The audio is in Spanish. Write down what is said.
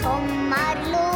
Sommar